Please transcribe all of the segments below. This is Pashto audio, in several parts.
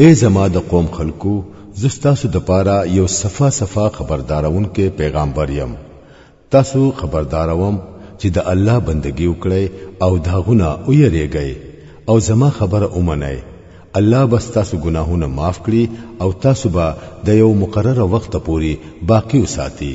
اے زما د قوم خلکو زه ستاسو د پاره یو صفا صفا خبردارون کې پیغامبر یم تاسو خبرداروم چې د الله بندگی وکړئ او داغونه ویریږئ او زما خبره ومنئ الله به ستاسو ګناهونه معاف کړي او تاسو به د یو مقرره وخت پوري باقی وساتي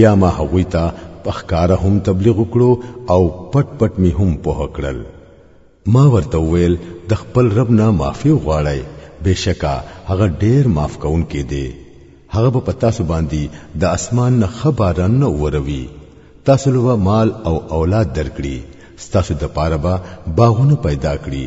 بیا ما هغوی ته په ښکاره هم تبلیغ وکړو او پټ پټ می هم پوه کړل ما ورته ویل د خپل رب نه معافي غواړی بشکا هغه ډیر معاف کون کې دی هغه په تاسو باندې د اسمان نه خبرن نه وروي تاسو له مال او اولاد درکړي ستاسو د پاره به باغونه پیدا کړي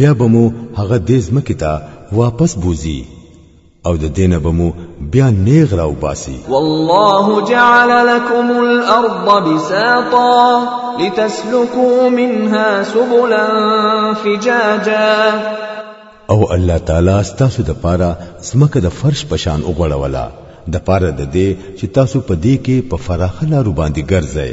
بیا به مو هغه دې ځمکې ته واپس بوزي او د دینه به مو بیا نیغ راو باسي والله جعل لكم الارض بساطا لتسلكوا منها سبلا فجاجا او الله تعالی ستاسو د پاره سمکه د فرش پشان وګړولا د پاره د دې چې تاسو په دې کې په فراخ لارو باندې ګرځئ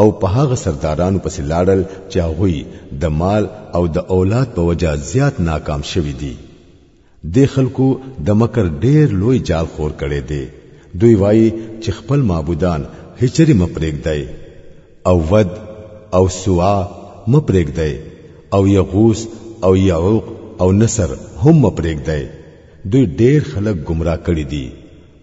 او په هغه سردارانو پسې لاړل چې هغوی د مال او د اولاد په وجه زیات ناکام شوي دي دې خلکو د مکر ډیر لوی جال خور کړي دي دوی وایي چې خپل معبودان هچری مپرېږدای او ود او سوعا مپرېږدای او یغوس او یعوق او نصر هم مپرېږدای دوی ډیر خلک گمراه کړي دي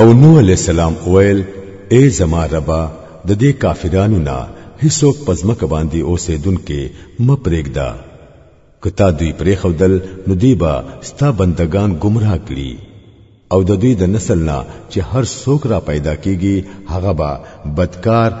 او نو علی السلام ویل اے زما ربا د دې کافرانو نه هیڅوک پزمکه باندې اوسېدونکې مه پرېږده که تا دوی پرېښودل نو دوی به ستا بندگان گمراه کړي او د دوی د نسل نه چې هر څوک را پیدا کیږي هغه به بدکار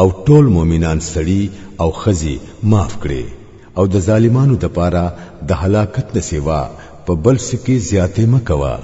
او ټول مؤمنان سړي او ښځي معاف کړي او د ظالمانو د پاره د هلاکت نه سوا په بل څه کې زیاتې مه کوه.